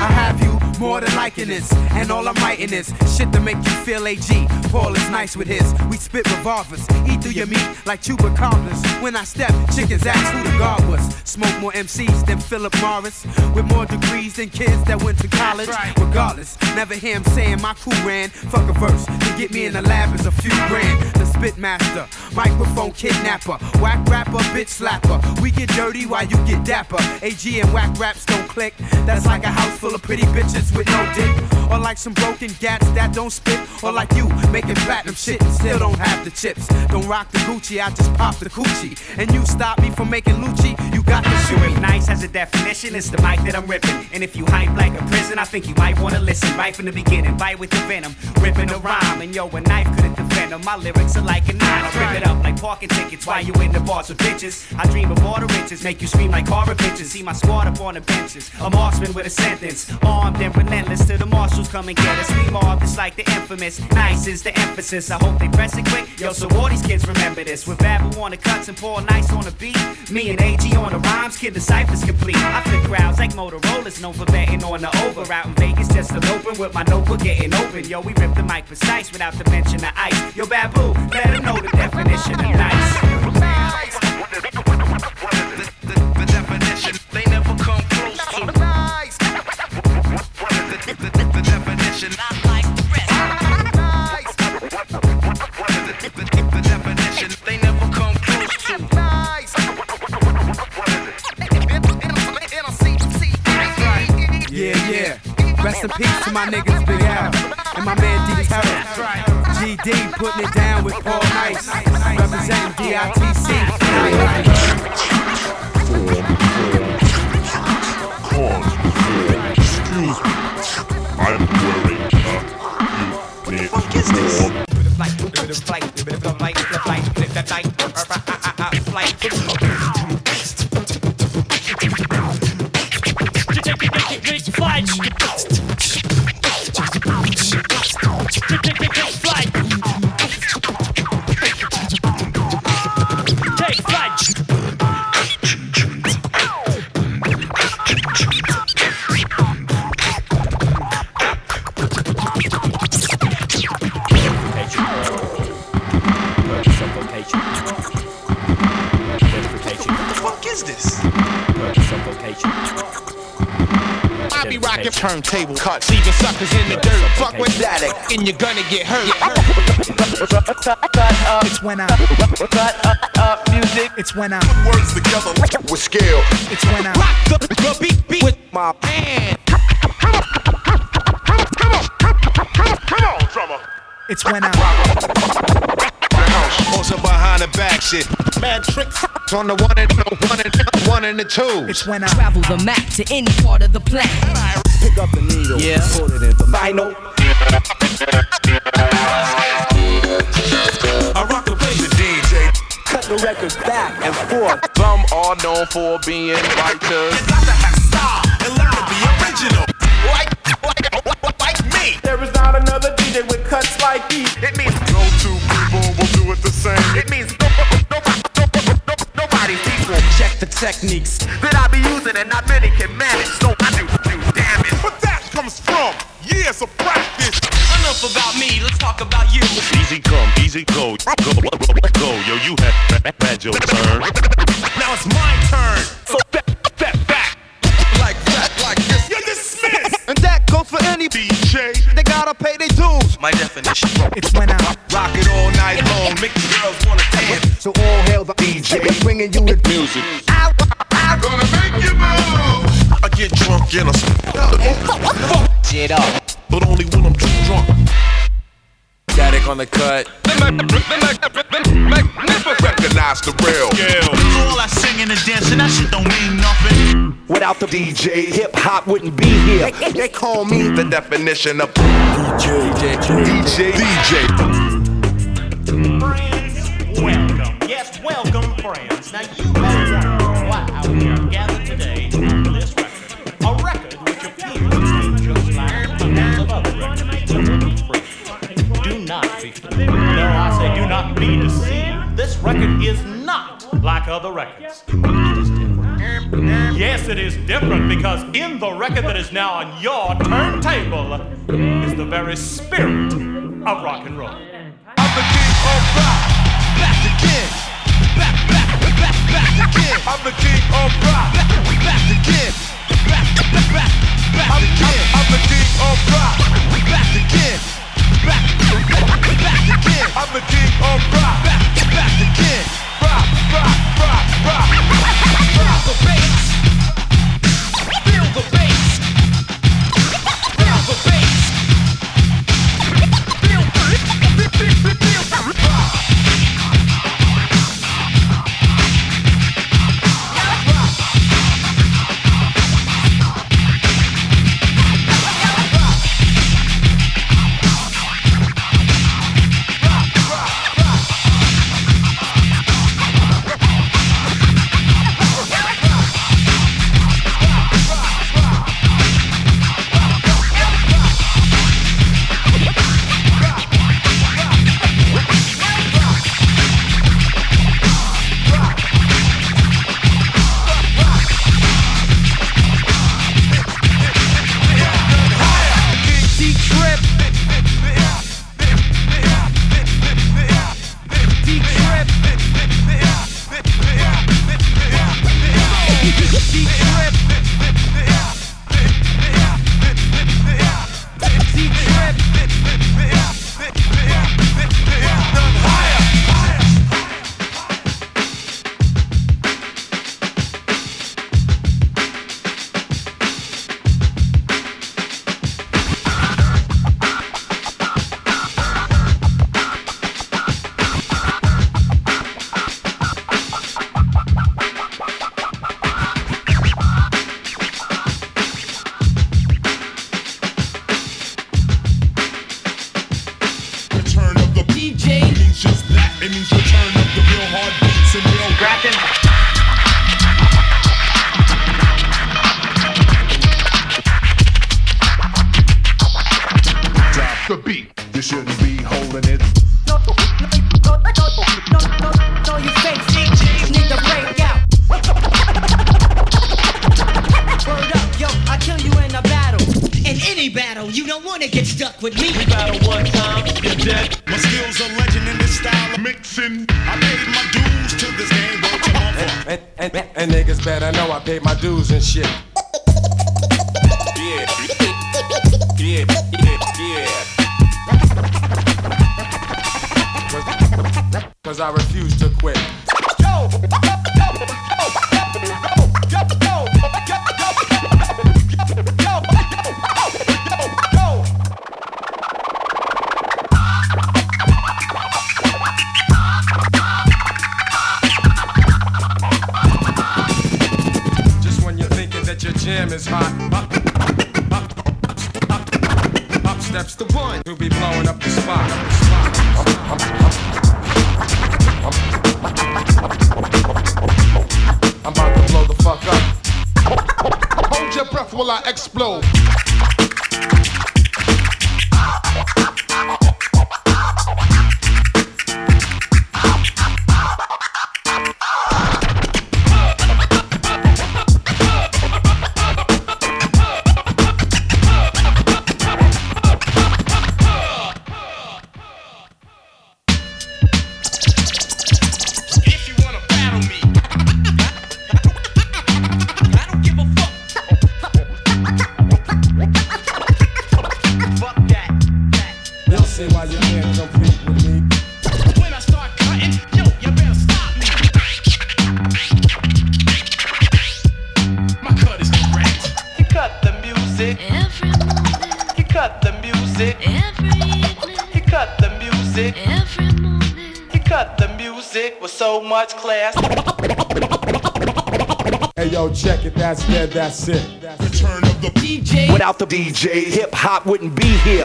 I have you more than liking this, and all I'm writing is shit to make you feel AG. Paul is nice with his. We spit revolvers, eat through your meat like chupacabras. When I step, chickens ask who the guard was. Smoke more MCs than Philip Morris, with more degrees than kids that went to college. Right. Regardless, never hear him saying my crew ran. Fuck a verse to get me in the lab is a few grand. The spit master microphone kidnapper, whack rapper, bitch slapper. We get dirty while you get dapper. AG and whack raps don't click. That's like a house full of pretty bitches with no dick. Or like some broken gats that don't spit. Or like you making platinum shit and still don't have the chips. Don't rock the Gucci, I just pop the coochie. And you stop me from making Lucci, you got the shoe. Nice has a definition, it's the mic that I'm ripping. And if you hype like a prison, I think you might wanna listen right from the beginning. Bite with the venom, ripping a rhyme. And yo, a knife couldn't defend them. My lyrics are like a nine. I rip it up like parking tickets while you in the bars with bitches. I dream of all the riches, make you scream like horror pictures. See my squad up on the benches. A marksman with a sentence, armed and relentless. to the marshals come and get us. We mob, it's like the infamous. Nice is the emphasis. I hope they press it quick. Yo, so all these kids remember this. With Babu on the cuts and Paul Nice on the beat. Me and AG on the rhymes, kid, the cipher's complete. I flip crowds like Motorola's known for betting on the over. Out in Vegas, just an open with my notebook getting open. Yo, we rip the mic precise without the mention of ice. Yo, Babu, let him know the definition of nice. Putting it down with Paul Nice, representing DITC. Excuse me. I'm wearing a uniform. Take I be rocking turntable cuts, leaving suckers in the dirt. Fuck with that, and you're gonna get hurt. It's when I cut up, up music. It's when I Put words together with skill. it's when I Rock the, the beat, beat with my hand. Come on, drummer. it's when I Also behind the back shit. Mad tricks on the one and the one and the one and the two. it's when I Travel the map to any part of the planet. Pick up the needle, Yeah. put it in the vinyl. I rock the place, the DJ. Cut the records back and forth. Some are known for being writers. Got to have style and learn to be original. Like, like, like, like me. There is not another DJ with cuts like these. It means No two people will do it the same. It means nobody's equal. Check the techniques. That I be using and not many can manage. So I do, do damage. But that comes from years of practice. Enough about me, let's talk about you. Easy come, easy go. Go, go, go. Yo, you had, had your turn. Now it's my turn. So step, step back. Like that, like this. You're dismissed. And that goes for any DJ. They gotta pay their dues. My definition. it's when I Rock it all night long. Make the girls wanna dance. So all hail the DJ, bringing you the Music. I'm gonna make you move. I get drunk and I fuck Shit up. but only when I'm too drunk. Static on the cut. Recognize the real. All that singing and dancing, that shit don't mean nothing. Without the DJ, hip hop wouldn't be here. They, they call me The definition of DJ, DJ. DJ. Friends, friends. Now you have wondered why out here gathered today for this record. A record which appears just like a hundreds of other records. Do not be No, I say do not be deceived. This record is not like other records. Yes, it is different because in the record that is now on your turntable is the very spirit of rock and roll. I'm the king of rock. Back, back again. It means return up the real hard beats and real rapping. Drop the beat. You shouldn't be holding it. No, you fake DJs need to break out. Word up, yo, I kill you in a battle. In any battle, you don't want to get stuck with me. We battle one time, you're dead. Niggas better know I paid my dues and shit. Yeah, yeah, yeah, yeah. Cause I refuse to quit. Just I explode. Cut the music. every evening, You cut the music. every morning. You cut the music with so much class. Hey yo, check it, that's dead, that's it. Return of the DJ. Without the DJ, hip hop wouldn't be here.